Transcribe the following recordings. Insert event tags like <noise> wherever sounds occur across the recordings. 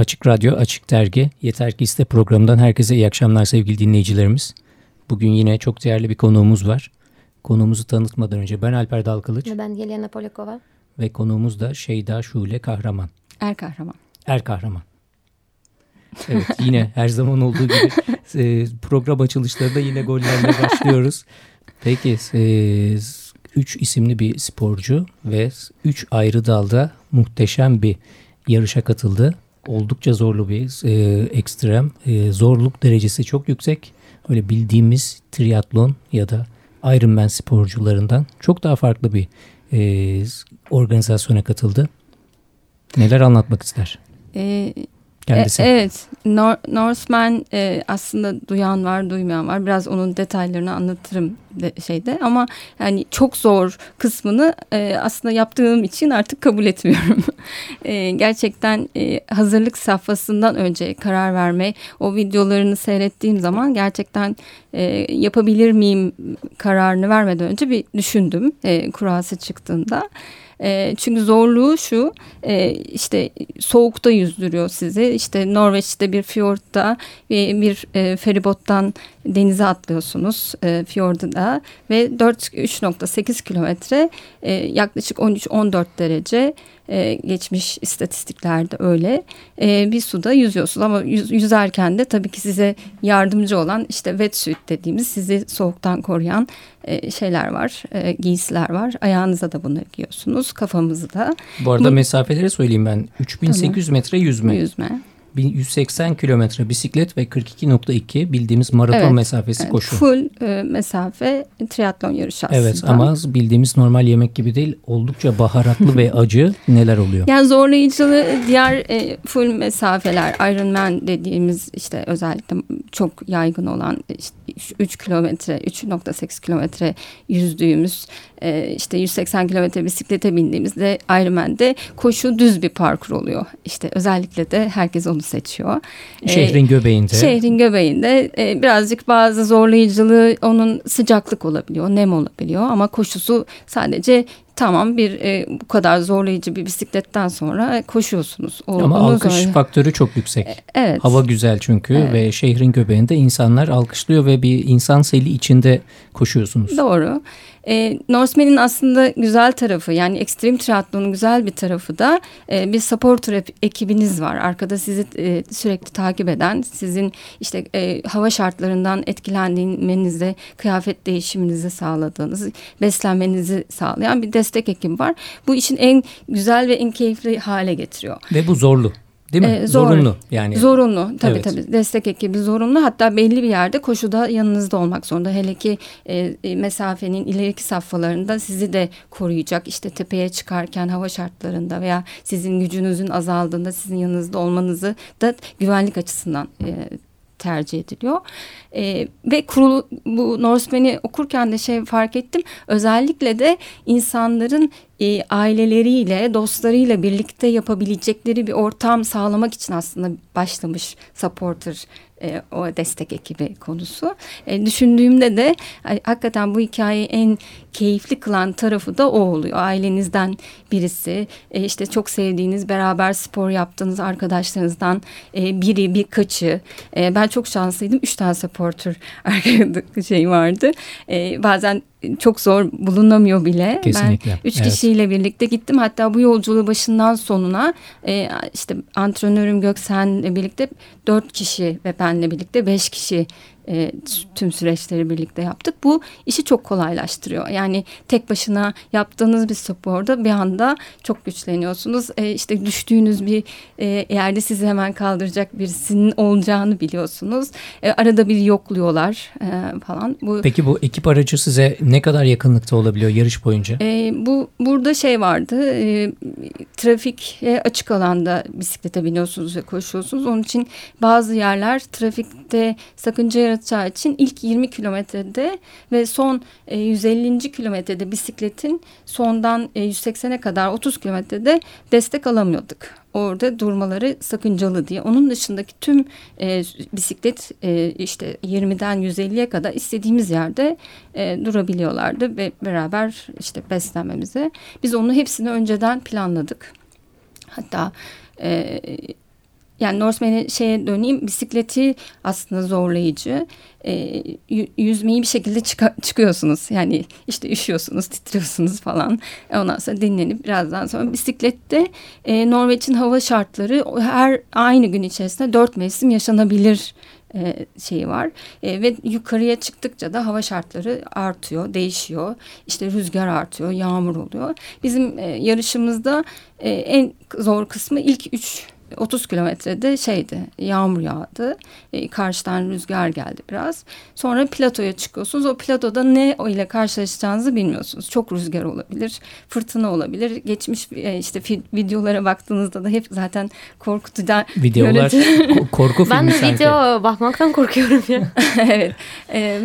Açık Radyo, Açık Dergi, Yeter Ki İste programından herkese iyi akşamlar sevgili dinleyicilerimiz. Bugün yine çok değerli bir konuğumuz var. Konuğumuzu tanıtmadan önce ben Alper Dalkılıç. Ben Yelena Polakova. Ve konuğumuz da Şeyda Şule Kahraman. Er Kahraman. Er Kahraman. Evet yine her zaman olduğu gibi e, program açılışlarında yine gollerle başlıyoruz. Peki e, üç isimli bir sporcu ve üç ayrı dalda muhteşem bir yarışa katıldı. Oldukça zorlu bir e, ekstrem. E, zorluk derecesi çok yüksek. Öyle bildiğimiz triatlon ya da Ironman sporcularından çok daha farklı bir e, organizasyona katıldı. Neler anlatmak ister? E, kendisi. E, evet, Nor Norseman e, aslında duyan var, duymayan var. Biraz onun detaylarını anlatırım de, şeyde ama yani çok zor kısmını e, aslında yaptığım için artık kabul etmiyorum. <laughs> e, gerçekten e, hazırlık safhasından önce karar verme, o videolarını seyrettiğim zaman gerçekten e, yapabilir miyim kararını vermeden önce bir düşündüm e, kurası çıktığında. E, çünkü zorluğu şu e, işte soğukta yüzdürüyor sizi. İşte Norveç'te bir fiyortta bir, bir e, feribottan denize atlıyorsunuz e, fiyorda ve 3.8 kilometre e, yaklaşık 13-14 derece e, geçmiş istatistiklerde öyle e, bir suda yüzüyorsunuz ama yüz, yüzerken de tabii ki size yardımcı olan işte wetsuit dediğimiz sizi soğuktan koruyan e, şeyler var e, giysiler var ayağınıza da bunu giyiyorsunuz kafamızı da. Bu arada Bu, mesafeleri söyleyeyim ben 3800 tamam. metre yüzme. Yüzme. 180 kilometre bisiklet ve 42.2 bildiğimiz maraton evet, mesafesi evet, koşu. Full e, mesafe triatlon yarışı aslında. Evet ama bildiğimiz normal yemek gibi değil oldukça baharatlı ve <laughs> acı neler oluyor? Yani zorlayıcılığı diğer e, full mesafeler Ironman dediğimiz işte özellikle çok yaygın olan işte 3 kilometre 3.8 kilometre yüzdüğümüz e, işte 180 kilometre bisiklete bindiğimizde Ironman'de koşu düz bir parkur oluyor. İşte özellikle de herkes onu seçiyor. E, şehrin göbeğinde. Şehrin göbeğinde e, birazcık bazı zorlayıcılığı onun sıcaklık olabiliyor, nem olabiliyor ama koşusu sadece tamam bir e, bu kadar zorlayıcı bir bisikletten sonra koşuyorsunuz. O, Ama alkış zorluyor. faktörü çok yüksek. E, evet. Hava güzel çünkü evet. ve şehrin göbeğinde insanlar alkışlıyor ve bir insan seli içinde koşuyorsunuz. Doğru. E, Norseman'in aslında güzel tarafı yani ekstrem triatlonun güzel bir tarafı da e, bir supporter ekibiniz var. Arkada sizi e, sürekli takip eden, sizin işte e, hava şartlarından etkilendiğinizde kıyafet değişiminizi sağladığınız, beslenmenizi sağlayan bir destek ekibi var. Bu işin en güzel ve en keyifli hale getiriyor. Ve bu zorlu. Değil mi? Ee, zor, zorunlu yani. Zorunlu tabii evet. tabii destek ekibi zorunlu. Hatta belli bir yerde koşuda yanınızda olmak zorunda. Hele ki e, e, mesafenin ileriki safhalarında sizi de koruyacak. İşte tepeye çıkarken hava şartlarında veya sizin gücünüzün azaldığında sizin yanınızda olmanızı da güvenlik açısından e, tercih ediliyor. E, ve kurulu bu Norseman'i okurken de şey fark ettim. Özellikle de insanların e, aileleriyle, dostlarıyla birlikte yapabilecekleri bir ortam sağlamak için aslında başlamış supporter e, o destek ekibi konusu. E, düşündüğümde de hakikaten bu hikayeyi en keyifli kılan tarafı da o oluyor. Ailenizden birisi, e, işte çok sevdiğiniz, beraber spor yaptığınız arkadaşlarınızdan e, biri, birkaçı. E, ben çok şanslıydım. Üç tane supporter <laughs> şey vardı. E, bazen çok zor bulunamıyor bile. Kesinlikle. Ben üç evet. kişiyle birlikte gittim. Hatta bu yolculuğu başından sonuna e, işte antrenörüm Göksen'le birlikte dört kişi ve benle birlikte beş kişi e, tüm süreçleri birlikte yaptık. Bu işi çok kolaylaştırıyor. Yani tek başına yaptığınız bir sporda bir anda çok güçleniyorsunuz. E, işte düştüğünüz bir e, yerde sizi hemen kaldıracak birisinin olacağını biliyorsunuz. E, arada bir yokluyorlar e, falan. Bu, Peki bu ekip aracı size ne kadar yakınlıkta olabiliyor yarış boyunca? E, bu burada şey vardı. E, trafik açık alanda bisiklete biniyorsunuz ve koşuyorsunuz. Onun için bazı yerler trafikte sakınca yaratacağı için ilk 20 kilometrede ve son 150. E, kilometrede bisikletin sondan 180'e kadar 30 kilometrede destek alamıyorduk. Orada durmaları sakıncalı diye. Onun dışındaki tüm e, bisiklet e, işte 20'den 150'ye kadar istediğimiz yerde e, durabiliyorlardı ve beraber işte beslenmemize. Biz onu hepsini önceden planladık. Hatta e, yani Norseman'e şeye döneyim bisikleti aslında zorlayıcı. E, yüzmeyi bir şekilde çıka, çıkıyorsunuz. Yani işte üşüyorsunuz, titriyorsunuz falan. Ondan sonra dinlenip birazdan sonra bisiklette e, Norveç'in hava şartları her aynı gün içerisinde dört mevsim yaşanabilir e, şeyi var e, ve yukarıya çıktıkça da hava şartları artıyor, değişiyor. İşte rüzgar artıyor, yağmur oluyor. Bizim e, yarışımızda e, en zor kısmı ilk üç 30 kilometrede şeydi yağmur yağdı. E, karşıdan rüzgar geldi biraz. Sonra platoya çıkıyorsunuz. O platoda ne o ile karşılaşacağınızı bilmiyorsunuz. Çok rüzgar olabilir, fırtına olabilir. Geçmiş e, işte videolara baktığınızda da hep zaten korkutucu videolar korku filmi Ben de sanki. video bakmaktan korkuyorum ya. <laughs> evet. E,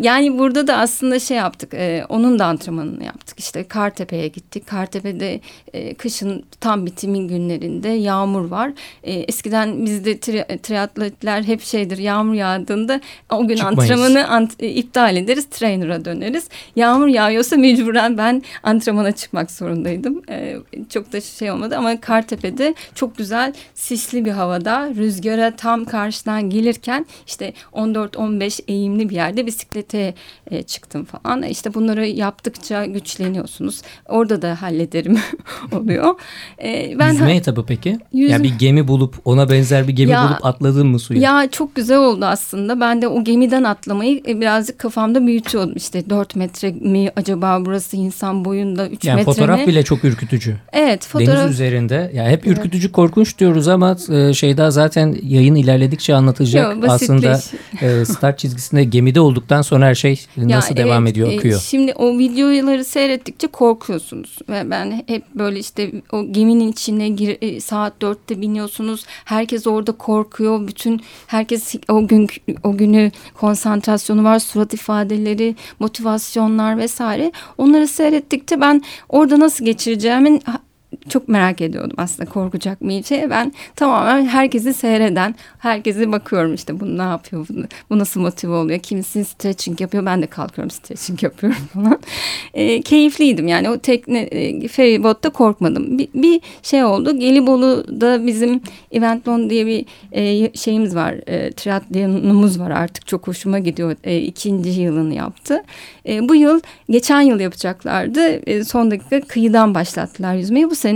yani burada da aslında şey yaptık. E, onun da antrenmanını yaptık. İşte Kartepe'ye gittik. Kartepe'de e, kışın tam bitimin günlerinde yağmur var. E, eskiden bizde tri, triatletler hep şeydir yağmur yağdığında o gün Çıkmayız. antrenmanı ant, e, iptal ederiz trainer'a döneriz. Yağmur yağıyorsa mecburen ben antrenmana çıkmak zorundaydım. E, çok da şey olmadı ama Kartepe'de çok güzel sisli bir havada rüzgara tam karşıdan gelirken işte 14-15 eğimli bir yerde bisiklete e, çıktım falan. İşte bunları yaptıkça güçleniyorsunuz. Orada da hallederim <laughs> oluyor. E, ben Yüzme etabı peki? Yüzme... Yani bir gemi bulup ona benzer bir gemi ya, bulup atladın mı suya? Ya çok güzel oldu aslında. Ben de o gemiden atlamayı e, birazcık kafamda büyütüyordum. İşte 4 metre mi acaba burası insan boyunda 3 yani metre fotoğraf bile çok ürkütücü. Evet fotoğraf. Deniz üzerinde. Ya hep ürkütücü evet. korkunç diyoruz ama e, şey daha zaten yayın ilerledikçe anlatacak. Yo, aslında e, start çizgisinde gemide olduktan sonra her şey nasıl ya, devam evet, ediyor akıyor. Şimdi o videoları seyrettikçe korkuyorsunuz. Ve ben hep böyle işte o geminin içine gir, saat dörtte biniyorsunuz. Herkes orada korkuyor. Bütün herkes o gün o günü konsantrasyonu var, surat ifadeleri, motivasyonlar vesaire. Onları seyrettikçe ben orada nasıl geçireceğimin çok merak ediyordum aslında korkacak mı şey. Ben tamamen herkesi seyreden, herkese bakıyorum işte bu ne yapıyor, bu, bu nasıl motive oluyor. Kimisi stretching yapıyor, ben de kalkıyorum stretching yapıyorum <laughs> falan. E, keyifliydim yani o tekne e, feribotta korkmadım. Bir, bir şey oldu, Gelibolu'da bizim Eventlon diye bir e, şeyimiz var, e, triatlonumuz var artık çok hoşuma gidiyor. E, ikinci yılını yaptı. E, bu yıl, geçen yıl yapacaklardı. E, son dakika kıyıdan başlattılar yüzmeyi. Bu sene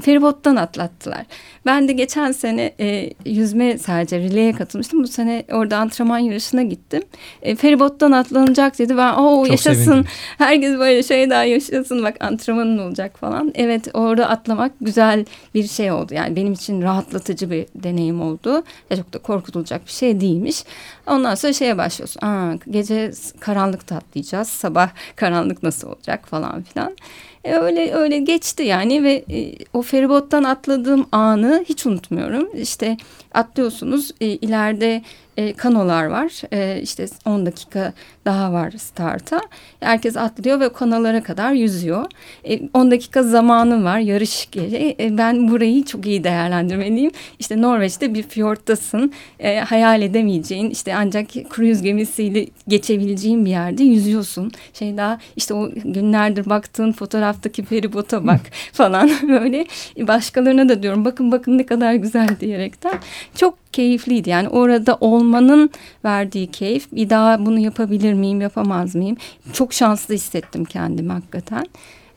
feribottan atlattılar. Ben de geçen sene e, yüzme sadece relay'e katılmıştım. Bu sene orada antrenman yarışına gittim. E, feribottan atlanacak dedi. Ben o yaşasın. Sevindim. Herkes böyle şey daha yaşasın. Bak antrenmanın olacak falan. Evet orada atlamak güzel bir şey oldu. Yani benim için rahatlatıcı bir deneyim oldu. Ya çok da korkutulacak bir şey değilmiş. Ondan sonra şeye başlıyorsun. Aa, gece karanlıkta atlayacağız. Sabah karanlık nasıl olacak falan filan. E, öyle öyle geçti yani ve e, o feribottan atladığım anı hiç unutmuyorum. İşte atlıyorsunuz e, ileride e, kanolar var. E, işte 10 dakika daha var starta. Herkes atlıyor ve kanolara kadar yüzüyor. E, 10 dakika zamanım var yarış geri. E, ben burayı çok iyi değerlendirmeliyim. İşte Norveç'te bir fiyorttasın. E, hayal edemeyeceğin işte ancak kruz gemisiyle geçebileceğin bir yerde yüzüyorsun. Şey daha işte o günlerdir baktığın fotoğraftaki feribota bak <laughs> falan <laughs> böyle. Başkalarına da diyorum bakın bakın ne kadar güzel diyerekten. Çok keyifliydi. Yani orada olmanın verdiği keyif. Bir daha bunu yapabilir miyim, yapamaz mıyım? Çok şanslı hissettim kendimi hakikaten.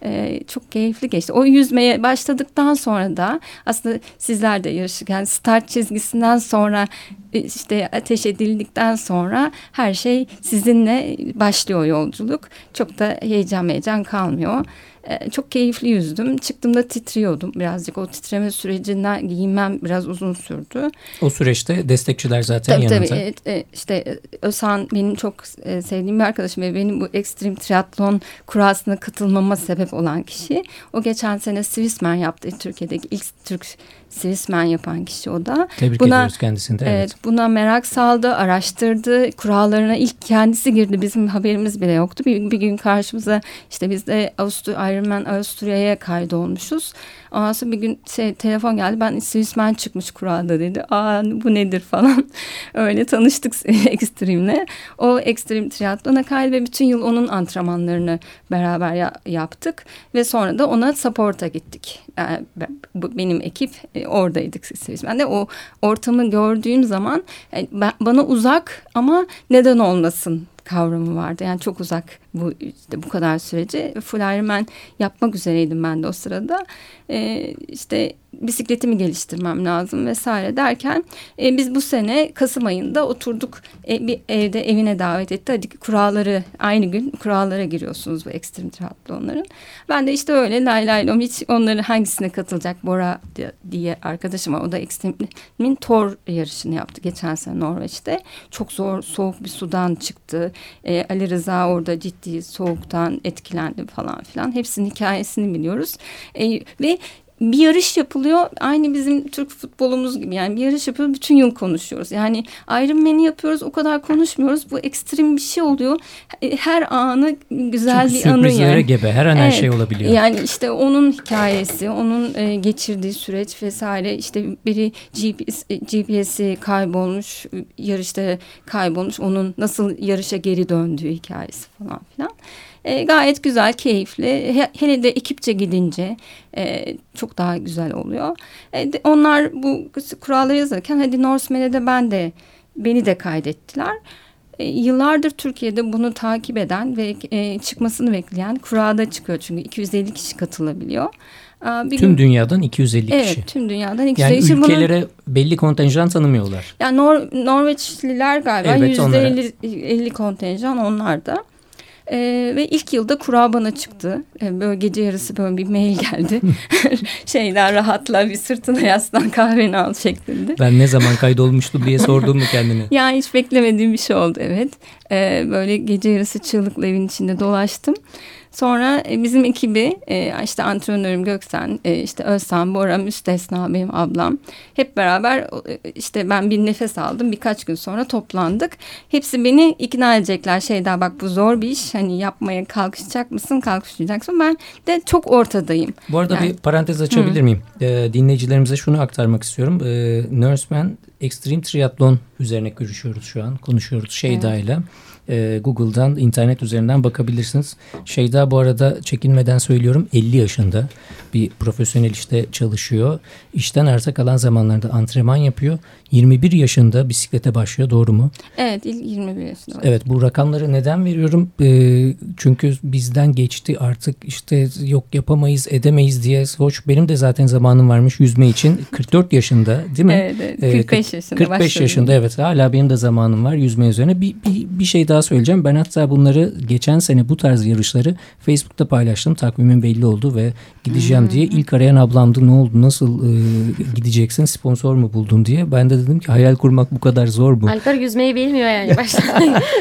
Ee, çok keyifli geçti. O yüzmeye başladıktan sonra da aslında sizler de yarışırken start çizgisinden sonra e, işte ateş edildikten sonra her şey sizinle başlıyor yolculuk. Çok da heyecan heyecan kalmıyor. Ee, çok keyifli yüzdüm. Çıktığımda titriyordum birazcık. O titreme sürecinden giyinmem biraz uzun sürdü. O süreçte destekçiler zaten tabii, yanında. Tabii e, işte Özhan benim çok e, sevdiğim bir arkadaşım ve benim bu ekstrem triatlon kurasına katılmama sebep olan kişi. O geçen sene Swissman yaptı. Türkiye'deki ilk Türk Swissman yapan kişi o da. Tebrik buna, ediyoruz kendisini de. Evet. Buna merak saldı, araştırdı. Kurallarına ilk kendisi girdi. Bizim haberimiz bile yoktu. Bir, bir gün karşımıza işte biz de Avusturya Ironman Avusturya'ya kaydolmuşuz. Ondan bir gün şey, telefon geldi. Ben Swissman çıkmış kurada dedi. Aa bu nedir falan. <laughs> Öyle tanıştık <laughs> Extreme'le. O Extreme triatlona kaydı ve bütün yıl onun antrenmanlarını beraber ya yaptık. Ve sonra da ona support'a gittik. Yani bu, benim ekip e, oradaydık Swissman'de. O ortamı gördüğüm zaman yani ben, bana uzak ama neden olmasın kavramı vardı. Yani çok uzak bu işte bu kadar süreci. Full Ironman yapmak üzereydim ben de o sırada. Ee, işte bisikletimi geliştirmem lazım vesaire derken e, biz bu sene Kasım ayında oturduk e, bir evde evine davet etti. Hadi kuralları aynı gün kurallara giriyorsunuz bu ekstrem triatlonların. Ben de işte öyle lay lay lom hiç onları hangisine katılacak Bora diye arkadaşım. O da ekstremin Tor yarışını yaptı geçen sene Norveç'te. Çok zor soğuk bir sudan çıktı. E, Ali Rıza orada ciddi soğuktan etkilendi falan filan. Hepsinin hikayesini biliyoruz. E, ve bir yarış yapılıyor aynı bizim Türk futbolumuz gibi yani bir yarış yapıyoruz bütün yıl konuşuyoruz. Yani Iron Man'i yapıyoruz o kadar konuşmuyoruz bu ekstrem bir şey oluyor her anı güzel Çünkü bir anı yani. gebe her an evet, her şey olabiliyor. Yani işte onun hikayesi onun e, geçirdiği süreç vesaire işte biri GPS, GPS'i kaybolmuş yarışta kaybolmuş onun nasıl yarışa geri döndüğü hikayesi falan filan. E, gayet güzel, keyifli. He, hele de ekipçe gidince e, çok daha güzel oluyor. E, de, onlar bu kuralları yazarken hadi Norseman'e de ben de beni de kaydettiler. E, yıllardır Türkiye'de bunu takip eden ve e, çıkmasını bekleyen kurada çıkıyor çünkü 250 kişi katılabiliyor. Bir tüm gün, dünyadan 250 evet, kişi. Evet tüm dünyadan 250 yani kişi. Yani ülkelere bunu, belli kontenjan tanımıyorlar. Yani Nor Norveçliler galiba evet, %50 50 kontenjan onlar da. E, ve ilk yılda kura bana çıktı. E, böyle gece yarısı böyle bir mail geldi. <laughs> <laughs> Şeyden rahatla bir sırtına yaslan kahveni al şeklinde. Ben ne zaman kaydolmuştum diye sordum mu kendine? <laughs> yani hiç beklemediğim bir şey oldu evet. E, böyle gece yarısı çığlıkla evin içinde dolaştım. Sonra e, bizim ekibi e, işte antrenörüm Göksen, e, işte Özsan, Bora, Müstesna benim ablam. Hep beraber işte ben bir nefes aldım. Birkaç gün sonra toplandık. Hepsi beni ikna edecekler. Şeyda bak bu zor bir iş. Hani yapmaya kalkışacak mısın? Kalkışmayacaksın. Ben de çok ortadayım. Bu arada yani, bir parantez açabilir Hı. miyim? Ee, dinleyicilerimize şunu aktarmak istiyorum. Ee, Nurseman Extreme Triathlon üzerine görüşüyoruz şu an. Konuşuyoruz Şeyda ile. Evet e, Google'dan internet üzerinden bakabilirsiniz. Şeyda bu arada çekinmeden söylüyorum 50 yaşında bir profesyonel işte çalışıyor. İşten arta kalan zamanlarda antrenman yapıyor. 21 yaşında bisiklete başlıyor doğru mu? Evet 21 yaşında. Evet bu rakamları neden veriyorum? E, çünkü bizden geçti artık işte yok yapamayız edemeyiz diye. Hoş benim de zaten zamanım varmış yüzme için. 44 yaşında değil mi? Evet, evet 45 ee, yaşında 45 başladım. yaşında evet hala benim de zamanım var yüzme üzerine. Bir, bir, bir şey daha söyleyeceğim. Ben hatta bunları geçen sene bu tarz yarışları Facebook'ta paylaştım. Takvimin belli oldu ve gideceğim hmm. diye. ilk arayan ablamdı ne oldu nasıl e, gideceksin sponsor mu buldun diye. Ben de dedim ki hayal kurmak bu kadar zor mu? Alper yüzmeyi bilmiyor yani başta.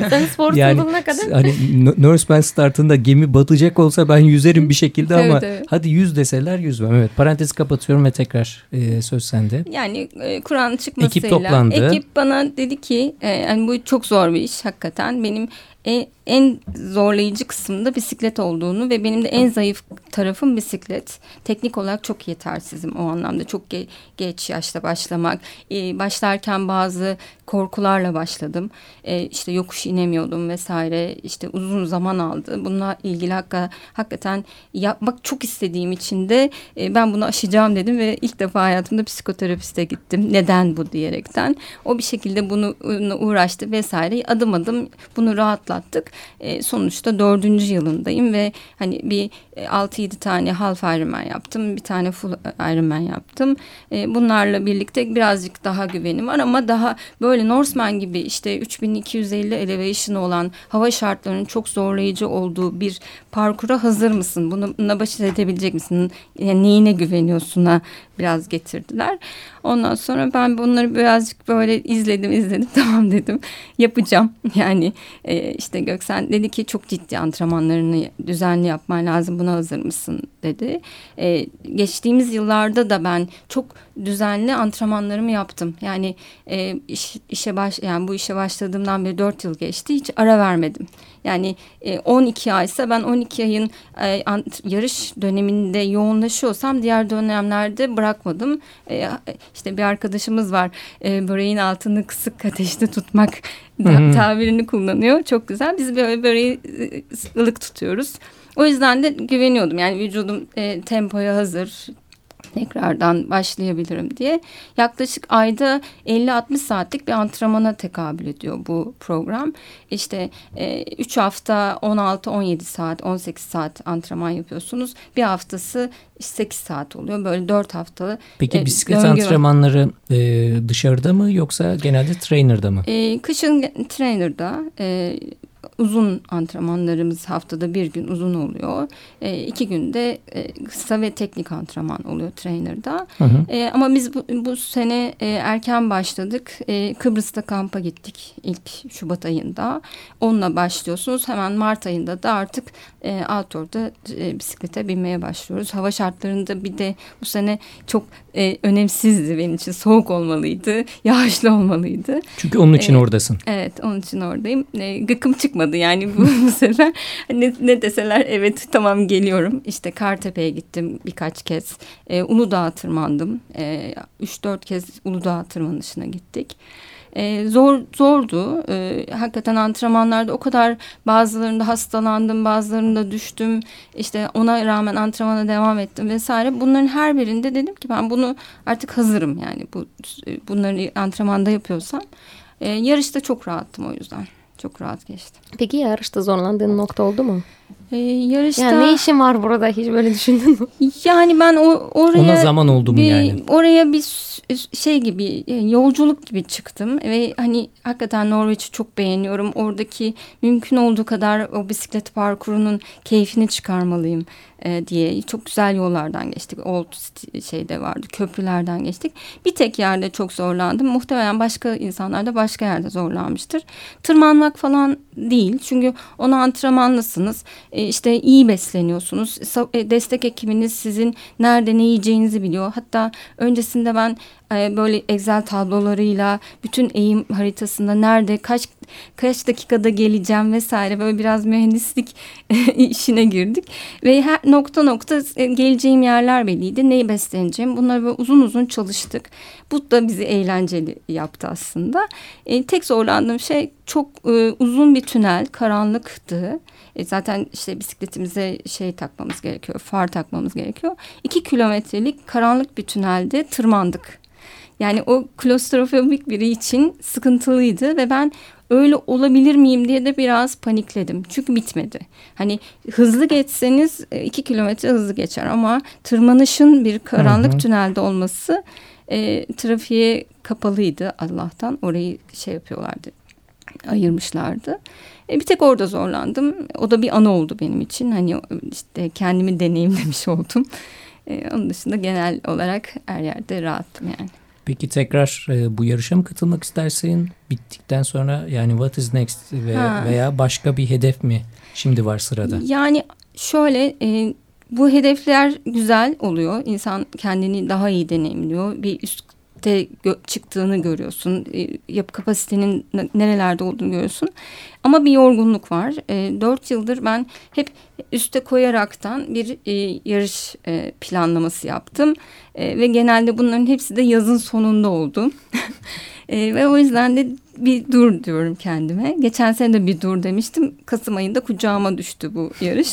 <laughs> Sen spor yani, kadar. Hani Norseman startında gemi batacak olsa ben yüzerim bir şekilde ama evet, evet. hadi yüz deseler yüzmem. Evet parantez kapatıyorum ve tekrar e, söz sende. Yani e, Kur'an çıkmasıyla ekip toplandı. Ekip bana dedi ki e, yani bu çok zor bir iş hakikaten. Benim en, en zorlayıcı kısımda bisiklet olduğunu ve benim de en zayıf tarafım bisiklet. Teknik olarak çok yetersizim o anlamda. Çok ge geç yaşta başlamak. Ee, başlarken bazı korkularla başladım. Ee, işte yokuş inemiyordum vesaire. İşte uzun zaman aldı. Bununla ilgili hakka, hakikaten yapmak çok istediğim için de e, ben bunu aşacağım dedim ve ilk defa hayatımda psikoterapiste gittim. Neden bu diyerekten. O bir şekilde bunu uğraştı vesaire. Adım adım bunu rahatlattık. E, sonuçta dördüncü yılındayım ve hani bir 6-7 e, tane half Ironman yaptım. Bir tane full Ironman yaptım. E, bunlarla birlikte birazcık daha güvenim var ama daha böyle Norseman gibi işte 3250 elevation olan hava şartlarının çok zorlayıcı olduğu bir parkura hazır mısın? Buna baş edebilecek misin? Yani neyine güveniyorsun'a biraz getirdiler. Ondan sonra ben bunları birazcık böyle izledim izledim <laughs> tamam dedim yapacağım. Yani e, işte Göksen dedi ki çok ciddi antrenmanlarını düzenli yapman lazım buna hazır mısın dedi. E, geçtiğimiz yıllarda da ben çok düzenli antrenmanlarımı yaptım. Yani e, iş, işe baş yani bu işe başladığımdan beri dört yıl geçti. Hiç ara vermedim. Yani e, 12 aysa ben 12 ayın e, yarış döneminde yoğunlaşıyorsam diğer dönemlerde bırakmadım. E, işte bir arkadaşımız var. E, böreğin altını kısık ateşte tutmak tabirini kullanıyor. Çok güzel. Biz böyle böreği e, ılık tutuyoruz. O yüzden de güveniyordum. Yani vücudum e, tempoya hazır, tekrardan başlayabilirim diye. Yaklaşık ayda 50-60 saatlik bir antrenmana tekabül ediyor bu program. İşte 3 e, hafta 16-17 saat, 18 saat antrenman yapıyorsunuz. Bir haftası 8 saat oluyor. Böyle 4 haftalı. Peki e, bisiklet döngü. antrenmanları e, dışarıda mı yoksa genelde trainer'da mı? E, kışın trainer'da. E, uzun antrenmanlarımız haftada bir gün uzun oluyor. E, iki günde e, kısa ve teknik antrenman oluyor trainer'da. Hı hı. E, ama biz bu, bu sene e, erken başladık. E, Kıbrıs'ta kampa gittik ilk Şubat ayında. Onunla başlıyorsunuz. Hemen Mart ayında da artık e, outdoor'da e, bisiklete binmeye başlıyoruz. Hava şartlarında bir de bu sene çok e, önemsizdi benim için. Soğuk olmalıydı, yağışlı olmalıydı. Çünkü onun için e, oradasın. Evet, onun için oradayım. E, gıkım çıkmadı yani bu, bu <laughs> sefer. Ne, ne deseler evet tamam geliyorum. İşte Kartepe'ye gittim birkaç kez. E, Uludağ'a tırmandım. 3-4 e, kez Uludağ tırmanışına gittik e, zor zordu. E, hakikaten antrenmanlarda o kadar bazılarında hastalandım, bazılarında düştüm. İşte ona rağmen antrenmana devam ettim vesaire. Bunların her birinde dedim ki ben bunu artık hazırım yani bu bunları antrenmanda yapıyorsam. E, yarışta çok rahattım o yüzden. Çok rahat geçti. Peki yarışta zorlandığın nokta oldu mu? Ee, yarışta... Yani ne işin var burada hiç böyle düşündün mü? Yani ben o, oraya... Ona zaman oldu mu bir, yani? Oraya bir şey gibi e, yolculuk gibi çıktım ve hani hakikaten Norveç'i çok beğeniyorum. Oradaki mümkün olduğu kadar o bisiklet parkurunun keyfini çıkarmalıyım e, diye çok güzel yollardan geçtik. Old şeyde vardı köprülerden geçtik. Bir tek yerde çok zorlandım. Muhtemelen başka insanlar da başka yerde zorlanmıştır. Tırmanmak falan değil. Çünkü onu antrenmanlısınız. E, işte iyi besleniyorsunuz. E, destek ekibiniz sizin nerede ne yiyeceğinizi biliyor. Hatta öncesinde ben e, böyle Excel tablolarıyla bütün eğim haritasında nerede kaç kaç dakikada geleceğim vesaire böyle biraz mühendislik <laughs> işine girdik ve her nokta nokta geleceğim yerler belliydi. Neyi besleneceğim? Bunları böyle uzun uzun çalıştık. Bu da bizi eğlenceli yaptı aslında. Tek zorlandığım şey çok uzun bir tünel, karanlıktı. E, zaten işte bisikletimize şey takmamız gerekiyor, far takmamız gerekiyor. İki kilometrelik karanlık bir tünelde tırmandık. Yani o klostrofobik biri için sıkıntılıydı ve ben öyle olabilir miyim diye de biraz panikledim. Çünkü bitmedi. Hani hızlı geçseniz e, iki kilometre hızlı geçer ama tırmanışın bir karanlık hı hı. tünelde olması e, trafiğe kapalıydı Allah'tan. Orayı şey yapıyorlardı ayırmışlardı. E, bir tek orada zorlandım. O da bir anı oldu benim için. Hani işte kendimi deneyimlemiş <laughs> oldum. E, onun dışında genel olarak her yerde rahattım yani. Peki tekrar e, bu yarışa mı katılmak istersin? Bittikten sonra yani what is next ve, veya başka bir hedef mi şimdi var sırada? Yani şöyle e, bu hedefler güzel oluyor. İnsan kendini daha iyi deneyimliyor. Bir üst kapasite gö çıktığını görüyorsun. E, yapı kapasitenin nerelerde olduğunu görüyorsun. Ama bir yorgunluk var. E, dört yıldır ben hep üste koyaraktan bir e, yarış e, planlaması yaptım. E, ve genelde bunların hepsi de yazın sonunda oldu. <laughs> e, ve o yüzden de bir dur diyorum kendime. Geçen sene de bir dur demiştim. Kasım ayında kucağıma düştü bu yarış.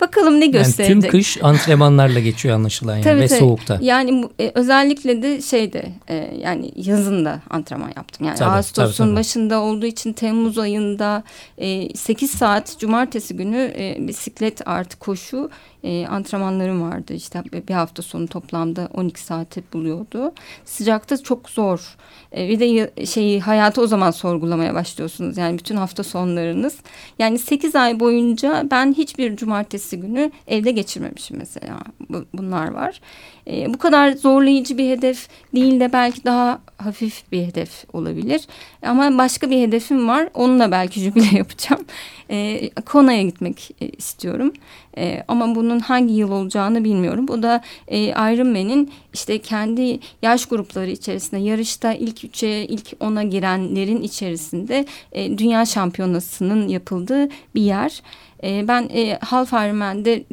Bakalım ne gösterecek. Yani tüm kış antrenmanlarla geçiyor anlaşılan yani tabii, ve tabii. soğukta. Yani e, özellikle de şeyde e, yani yazında antrenman yaptım. Yani tabii, Ağustos'un tabii, tabii. başında olduğu için Temmuz ayında e, 8 saat cumartesi günü e, bisiklet artı koşu e, antrenmanlarım vardı. İşte bir hafta sonu toplamda 12 saate buluyordu. Sıcakta çok zor. E, bir de şeyi hayatı o zaman sorgulamaya başlıyorsunuz. Yani bütün hafta sonlarınız. Yani 8 ay boyunca ben hiçbir cumartesi günü evde geçirmemişim mesela. Bu, bunlar var. E, bu kadar zorlayıcı bir hedef değil de belki daha hafif bir hedef olabilir. Ama başka bir hedefim var. Onunla belki <laughs> jübile <laughs> yapacağım. E, Kona'ya gitmek e, istiyorum. E, ama bunun hangi yıl olacağını bilmiyorum. Bu da e, Ironman'in işte kendi yaş grupları içerisinde yarışta ilk üçe, ilk ona girenlerin içerisinde e, dünya şampiyonasının yapıldığı bir yer. E, ben e, Half Ironman'de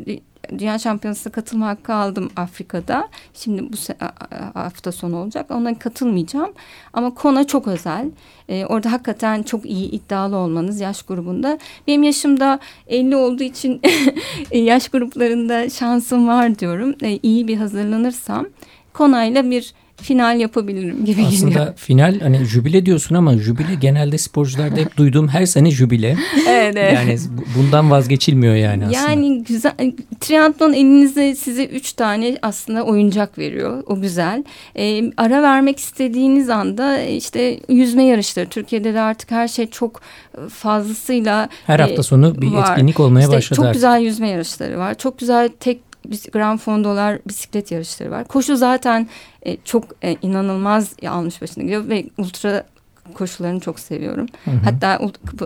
Dünya Şampiyonası'na katılma hakkı aldım Afrika'da. Şimdi bu hafta sonu olacak. Ona katılmayacağım. Ama Kona çok özel. Ee, orada hakikaten çok iyi iddialı olmanız yaş grubunda. Benim yaşımda 50 olduğu için <laughs> yaş gruplarında şansım var diyorum. Ee, iyi bir hazırlanırsam Kona'yla bir final yapabilirim gibi Aslında geliyor. final hani jübile diyorsun ama jübile genelde sporcularda hep duyduğum her sene jübile. <laughs> evet, evet. Yani bundan vazgeçilmiyor yani aslında. Yani güzel triatlon elinize size üç tane aslında oyuncak veriyor. O güzel. Ee, ara vermek istediğiniz anda işte yüzme yarışları. Türkiye'de de artık her şey çok fazlasıyla her hafta sonu bir var. etkinlik olmaya işte başladı. Çok artık. güzel yüzme yarışları var. Çok güzel tek Grand Fondolar bisiklet yarışları var. Koşu zaten e, çok e, inanılmaz almış başına gidiyor ve ultra koşularını çok seviyorum. Hı hı. Hatta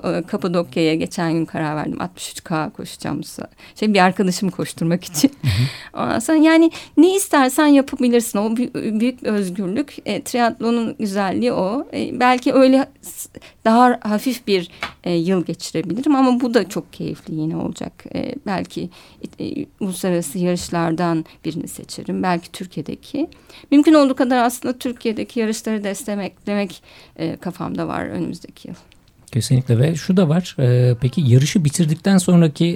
e, Kapadokya'ya geçen gün karar verdim. 63K koşacağım. Şey bir arkadaşımı koşturmak için. Hı hı. <laughs> sonra yani ne istersen yapabilirsin. O büyük, büyük bir özgürlük. E, triatlonun güzelliği o. E, belki öyle daha hafif bir e, yıl geçirebilirim ama bu da çok keyifli yine olacak. E, belki e, uluslararası yarışlardan birini seçerim. Belki Türkiye'deki. Mümkün olduğu kadar aslında Türkiye'deki yarışları desteklemek e, kafamda var önümüzdeki yıl. Kesinlikle ve şu da var. E, peki yarışı bitirdikten sonraki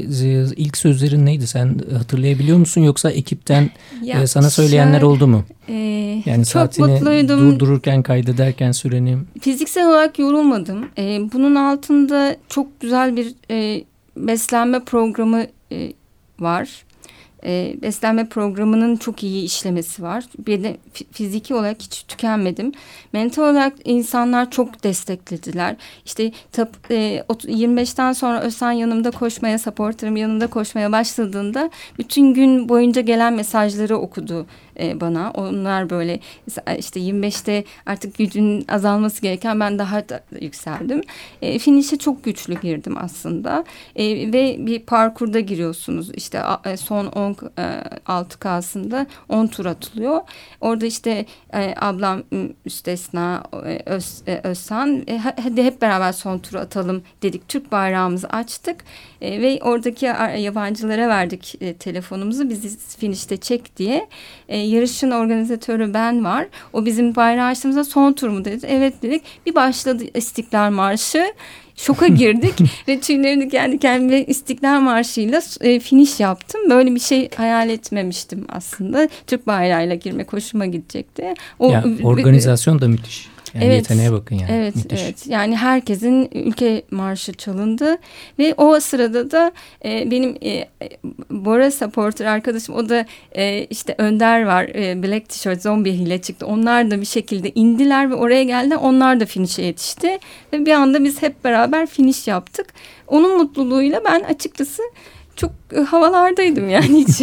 ilk sözlerin neydi? Sen hatırlayabiliyor musun yoksa ekipten ya, e, sana söyleyenler şöyle, oldu mu? E, yani çok saatini mutluydum. durdururken kaydederken süreni. Fiziksel olarak yorulmadım. E, bunun altında çok güzel bir e, beslenme programı e, var e, beslenme programının çok iyi işlemesi var. Bir de fiziki olarak hiç tükenmedim. Mental olarak insanlar çok desteklediler. İşte tap, e, 25'ten sonra Özsan yanımda koşmaya, supporterım yanımda koşmaya başladığında bütün gün boyunca gelen mesajları okudu e, bana. Onlar böyle işte 25'te artık gücün azalması gereken ben daha da yükseldim. E, finish'e çok güçlü girdim aslında. E, ve bir parkurda giriyorsunuz. İşte e, son 10 6K'sında 10 tur atılıyor. Orada işte e, ablam Üstesna, e, Öz, e, Özsan e, hadi hep beraber son turu atalım dedik. Türk bayrağımızı açtık e, ve oradaki yabancılara verdik e, telefonumuzu bizi finişte çek diye. E, yarışın organizatörü ben var. O bizim bayrağı açtığımızda son tur mu dedi. Evet dedik. Bir başladı İstiklal Marşı şoka <laughs> girdik ve tüylerini kendi kendime İstiklal Marşı'yla e, finish yaptım. Böyle bir şey hayal etmemiştim aslında. Türk bayrağıyla girmek hoşuma gidecekti. O, ya, organizasyon da müthiş. Yani evet, yeteneğe bakın yani. Evet, Müthiş. evet. Yani herkesin ülke marşı çalındı ve o sırada da e, benim e, Bora supporter arkadaşım o da e, işte Önder var. E, Black Tişört Zombie ile çıktı. Onlar da bir şekilde indiler ve oraya geldi. Onlar da finish'e yetişti ve bir anda biz hep beraber finish yaptık. Onun mutluluğuyla ben açıkçası çok e, havalardaydım yani hiç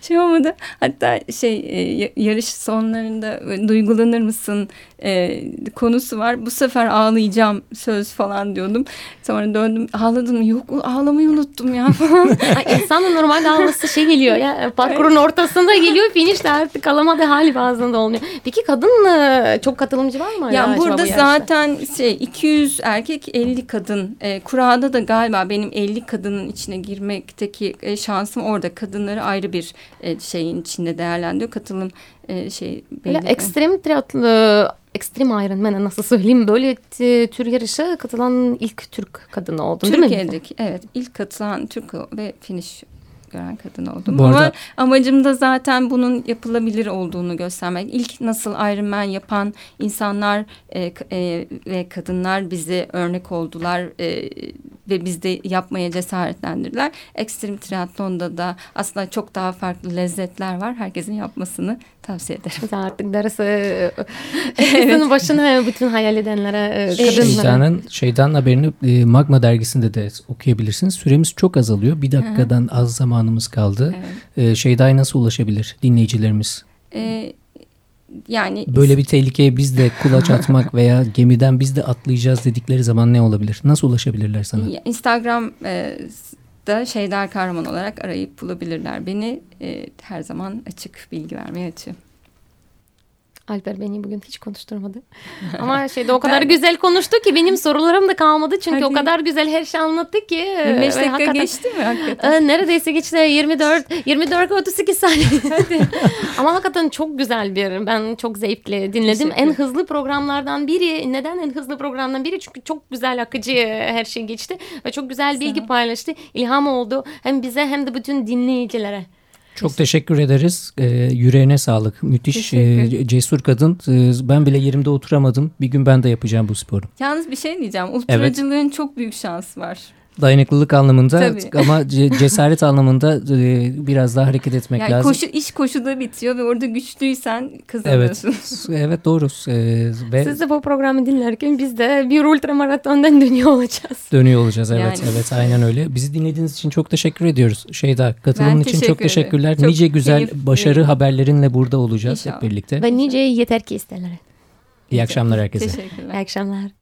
<laughs> şey olmadı. Hatta şey e, yarış sonlarında duygulanır mısın e, konusu var. Bu sefer ağlayacağım söz falan diyordum. Sonra döndüm ağladım yok ağlamayı unuttum ya <laughs> falan. Ay, insanın normalde ağlaması şey geliyor ya parkurun ortasında geliyor finişte artık alamadığı hali bazen de olmuyor. Peki kadın çok katılımcı var mı? Ya burada zaten şey 200 erkek 50 kadın. E, kurada da galiba benim 50 kadının içine girmekteki e, şansım orada kadınları ayrı bir e, şeyin içinde değerlendiriyor. Katılım e, şey belli. ekstrem triatlo ekstrem Ironman'e nasıl söyleyeyim böyle tür yarışa katılan ilk Türk kadını oldun değil mi? Türkiye'deki evet ilk katılan Türk ve finish gören kadın oldum. Bu arada... Ama amacım da zaten bunun yapılabilir olduğunu göstermek. İlk nasıl Ironman yapan insanlar e, e, ve kadınlar bize örnek oldular e, ve biz de yapmaya cesaretlendirdiler. Ekstrem triatlonda da aslında çok daha farklı lezzetler var. Herkesin yapmasını tavsiye ederim. Artık darısı <laughs> <laughs> evet. başına bütün hayal edenlere, e, kadınlara. Şeytanın, şeytan haberini e, Magma dergisinde de okuyabilirsiniz. Süremiz çok azalıyor. Bir dakikadan az zamanımız kaldı. Evet. E, Şeyda'ya nasıl ulaşabilir dinleyicilerimiz? E, yani Böyle bir tehlikeye biz de kulaç <laughs> atmak veya gemiden biz de atlayacağız dedikleri zaman ne olabilir? Nasıl ulaşabilirler sana? Instagram'da Şeydar Kahraman olarak arayıp bulabilirler. Beni e, her zaman açık bilgi vermeye açığım. Alper beni bugün hiç konuşturmadı. <laughs> Ama şeyde o kadar ben... güzel konuştu ki benim sorularım da kalmadı. Çünkü Hadi. o kadar güzel her şey anlattı ki. 25 dakika hakikaten, geçti mi hakikaten? E, neredeyse geçti 24 24 38 saniye. <laughs> Hadi. Ama hakikaten çok güzel bir ben çok zevkle dinledim. En hızlı programlardan biri. Neden en hızlı programdan biri? Çünkü çok güzel akıcı her şey geçti ve çok güzel bilgi paylaştı. İlham oldu hem bize hem de bütün dinleyicilere. Çok teşekkür ederiz. Ee, yüreğine sağlık. Müthiş e, cesur kadın. Ee, ben bile yerimde oturamadım. Bir gün ben de yapacağım bu sporu. Yalnız bir şey diyeceğim. Ultracılığın evet. çok büyük şansı var. Dayanıklılık anlamında Tabii. ama <laughs> cesaret anlamında e, biraz daha hareket etmek yani lazım. Koşu, iş koşuda bitiyor ve orada güçlüysen kazanıyorsun. Evet, <laughs> evet doğru. Ee, ve Siz de bu programı dinlerken biz de bir ultramaratondan dönüyor olacağız. Dönüyor olacağız evet yani. evet aynen öyle. Bizi dinlediğiniz için çok teşekkür ediyoruz. Şeyda katılımın için çok teşekkürler. Çok nice güzel keyifli. başarı haberlerinle burada olacağız İnşallah. hep birlikte. Ve nice yeter ki isterler. İyi akşamlar herkese. Teşekkürler. İyi akşamlar.